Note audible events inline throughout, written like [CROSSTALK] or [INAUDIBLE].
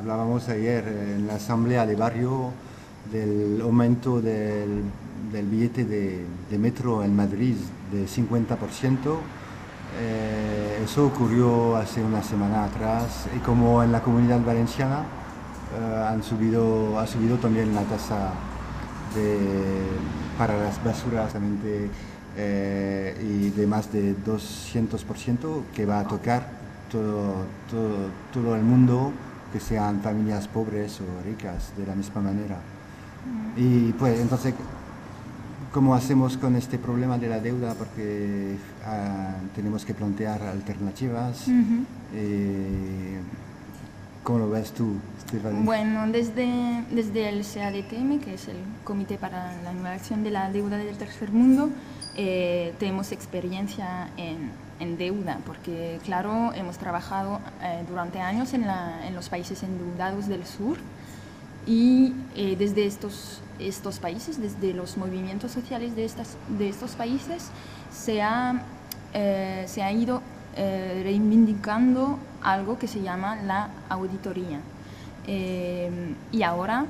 hablábamos ayer en la asamblea de barrio del aumento del, billete de, metro en Madrid de 50%. Eh, eso ocurrió hace una semana atrás y como en la comunidad valenciana eh, han subido, ha subido también la tasa para las basuras eh, y de más de 200% que va a tocar todo, todo, todo el mundo, que sean familias pobres o ricas de la misma manera. Y pues entonces, ¿cómo hacemos con este problema de la deuda? Porque ah, tenemos que plantear alternativas. Eh, ¿Cómo lo ves tú, Bueno, desde, desde el CADTM, que es el Comité para la Innovación de la Deuda del Tercer Mundo, eh, tenemos experiencia en, deuda, porque claro, hemos trabajado eh, durante años en, la, en, los países endeudados del sur y eh, desde estos, estos países, desde los movimientos sociales de, estas, de estos países, se ha, se ha ido reivindicando algo que se llama la auditoría. Y ahora,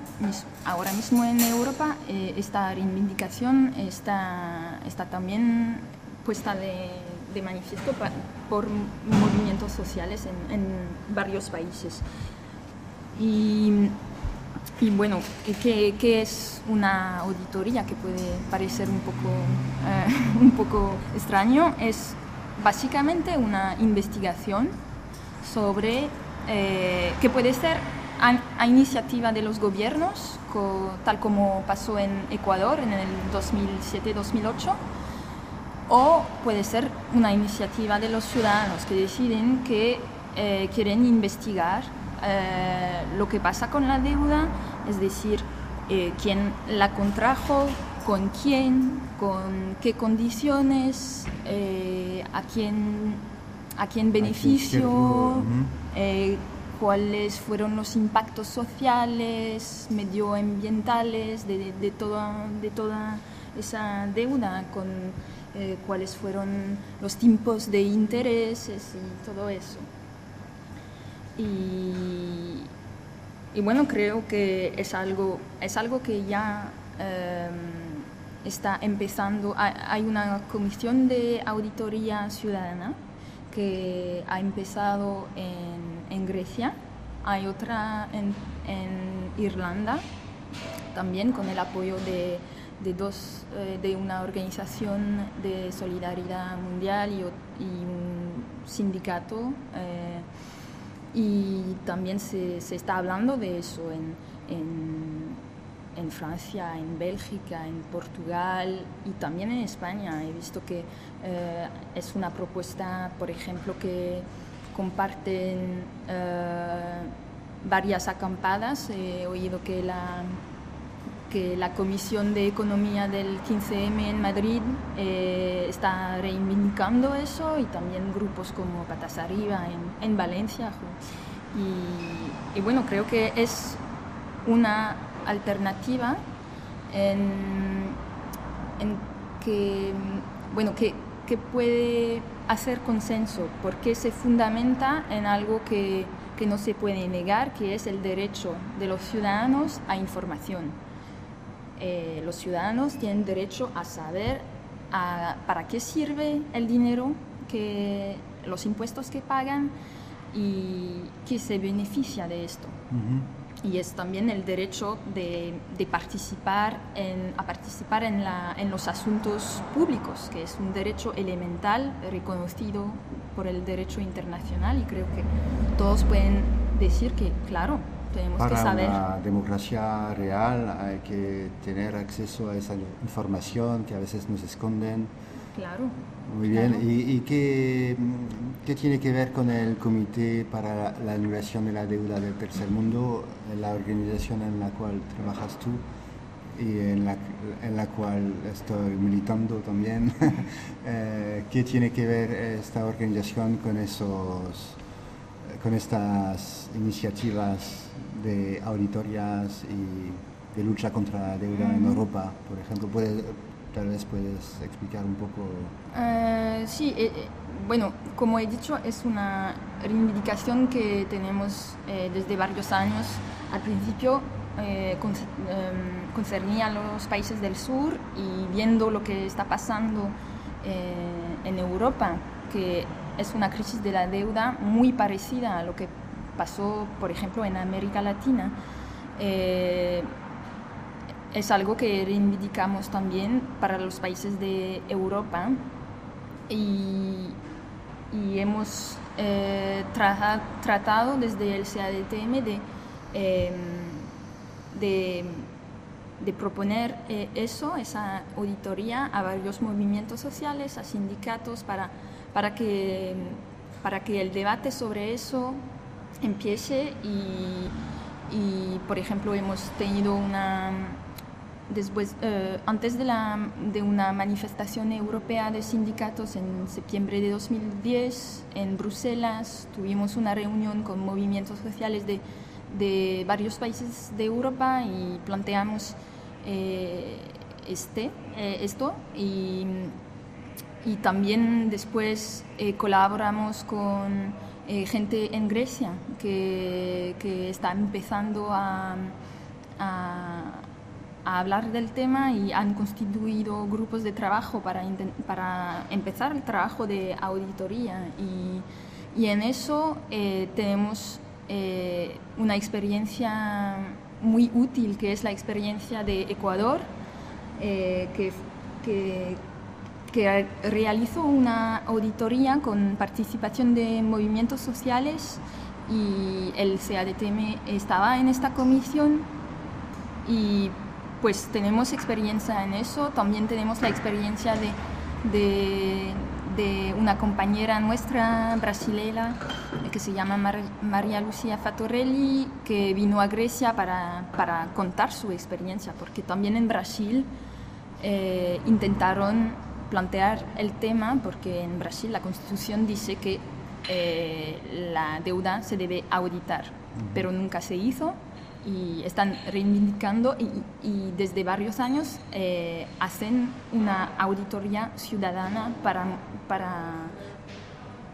ahora mismo en Europa esta reivindicación está, está también puesta de, de manifiesto por movimientos sociales en, varios países. Y y bueno, ¿qué, ¿qué, es una auditoría? Que puede parecer un poco, eh, [LAUGHS] un poco extraño. Es básicamente una investigación sobre, eh, que puede ser a, iniciativa de los gobiernos, tal como pasó en Ecuador en el 2007-2008, o puede ser una iniciativa de los ciudadanos que deciden que eh, quieren investigar eh, lo que pasa con la deuda, es decir, eh, quién la contrajo, con quién, con qué condiciones, a quién, a quién beneficio, cuáles fueron los impactos sociales, medioambientales de, toda, esa deuda, con cuáles fueron los tipos de intereses y todo eso. Y, bueno, creo que es algo, es algo que ya em, está empezando. Hay una comisión de auditoría ciudadana que ha empezado en, en Grecia, hay otra en, Irlanda, también con el apoyo de, de dos, eh, de una organización de solidaridad mundial y, un sindicato. Eh, y también se, se está hablando de eso en, en, en, Francia, en Bélgica, en Portugal y también en España. He visto que eh, es una propuesta, por ejemplo, que comparten eh, varias acampadas. He oído que la que la Comisión de Economía del 15M en Madrid eh, está reivindicando eso y también grupos como Patas Arriba en, en Valencia. Y, y, bueno, creo que es una alternativa en, en que, bueno, que, que puede hacer consenso porque se fundamenta en algo que, que no se puede negar, que es el derecho de los ciudadanos a información eh, los ciudadanos tienen derecho a saber para qué sirve el dinero, que, los impuestos que pagan y qué se beneficia de esto. Y es también el derecho de, participar en, a participar en, la, en los asuntos públicos, que es un derecho elemental reconocido por el derecho internacional y creo que todos pueden decir que, claro, para una democracia real hay que tener acceso a esa información que a veces nos esconden. Claro. Muy bien. ¿Y, qué, qué, tiene que ver con el Comité para la Anulación de la Deuda del Tercer Mundo, la organización en la cual trabajas tú y en la, en la cual estoy militando también? [LAUGHS] Eh, ¿Qué tiene que ver esta organización con esos con estas iniciativas de auditorias y de lucha contra la deuda en Europa, por ejemplo. ¿Puedes tal vez puedes explicar un poco. Eh, sí, eh, bueno, como he dicho, es una reivindicación que tenemos desde varios años. Al principio em, concernía a los países del sur y viendo lo que está pasando en Europa, que es una crisis de la deuda muy parecida a lo que pasó, por ejemplo, en América Latina. Eh, es algo que reivindicamos también para los países de Europa. Y, hemos eh, tratado desde el CADTM em, de, de, proponer eh, eso, esa auditoría a varios movimientos sociales, a sindicatos, para, para, que, para que el debate sobre eso empiece. Y, por ejemplo, hemos tenido una, después, eh, antes de, la, de una manifestación europea de sindicatos en septiembre de 2010 en Bruselas, tuvimos una reunión con movimientos sociales de, de varios países de Europa y planteamos eh, este, eh, esto y, y, también después colaboramos con eh, gente en Grecia que, que está empezando a, hablar del tema y han constituido grupos de trabajo para, para empezar el trabajo de auditoría. Y, y en eso eh, tenemos eh, una experiencia muy útil, que es la experiencia de Ecuador, que, que que realizó una auditoría con participación de movimientos sociales y el CADTM estaba en esta comisión y pues tenemos experiencia en eso, también tenemos la experiencia de, de, una compañera nuestra brasileña que se llama María Lucía Fatorelli, que vino a Grecia para, para, contar su experiencia, porque también en Brasil eh, intentaron plantear el tema porque en Brasil la constitución dice que eh, la deuda se debe auditar, pero nunca se hizo y están reivindicando y, desde varios años eh, hacen una auditoría ciudadana para, para,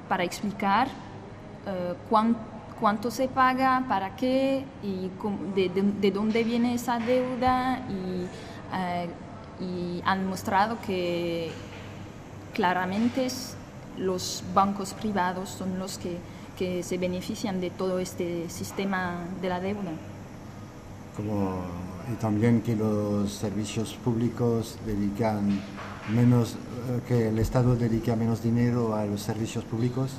para explicar eh, cuánto, se paga, para qué y de, dónde viene esa deuda y y han mostrado que claramente los bancos privados son los que, que, se benefician de todo este sistema de la deuda. Como, y también que los servicios públicos dedican menos, eh, que el Estado dedica menos dinero a los servicios públicos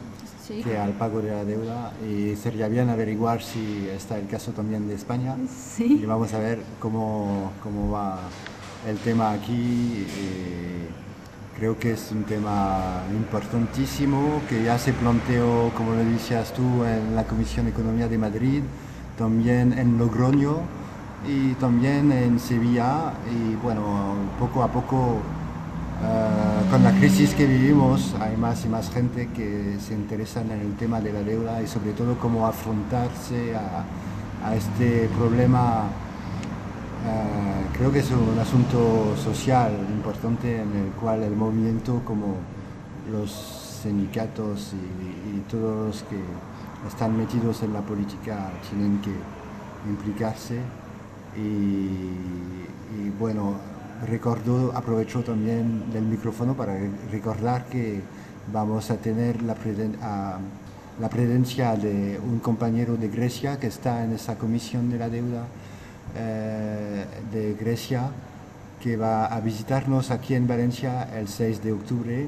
que al pago de la deuda. Y sería bien averiguar si está el caso también de España. Sí. y vamos a ver cómo, cómo va el tema aquí. Eh, creo que es un tema importantísimo que ya se planteó, como lo decías tú, en la Comisión de Economía de Madrid, también en Logroño y también en Sevilla y bueno, poco a poco eh, con la crisis que vivimos hay más y más gente que se interesan en el tema de la deuda y sobre todo cómo afrontarse a, este problema creo que es un asunto social importante en el cual el movimiento como los sindicatos y, todos los que están metidos en la política tienen que implicarse y, bueno, recuerdo, aprovecho también del micrófono para recordar que vamos a tener la, la presencia de un compañero de Grecia que está en esa comisión de la deuda eh, de Grecia que va a visitarnos aquí en Valencia el 6 de octubre,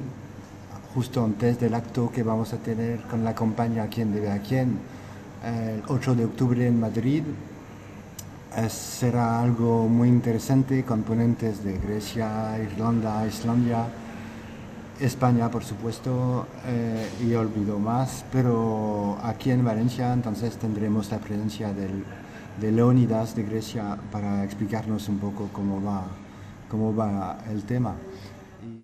justo antes del acto que vamos a tener con la compañía Quien debe a quién, el 8 de octubre en Madrid. Será algo muy interesante, componentes de Grecia, Irlanda, Islandia, España, por supuesto, eh, y olvido más, pero aquí en Valencia entonces tendremos la presencia del de Leonidas de Grecia para explicarnos un poco cómo va, cómo va el tema.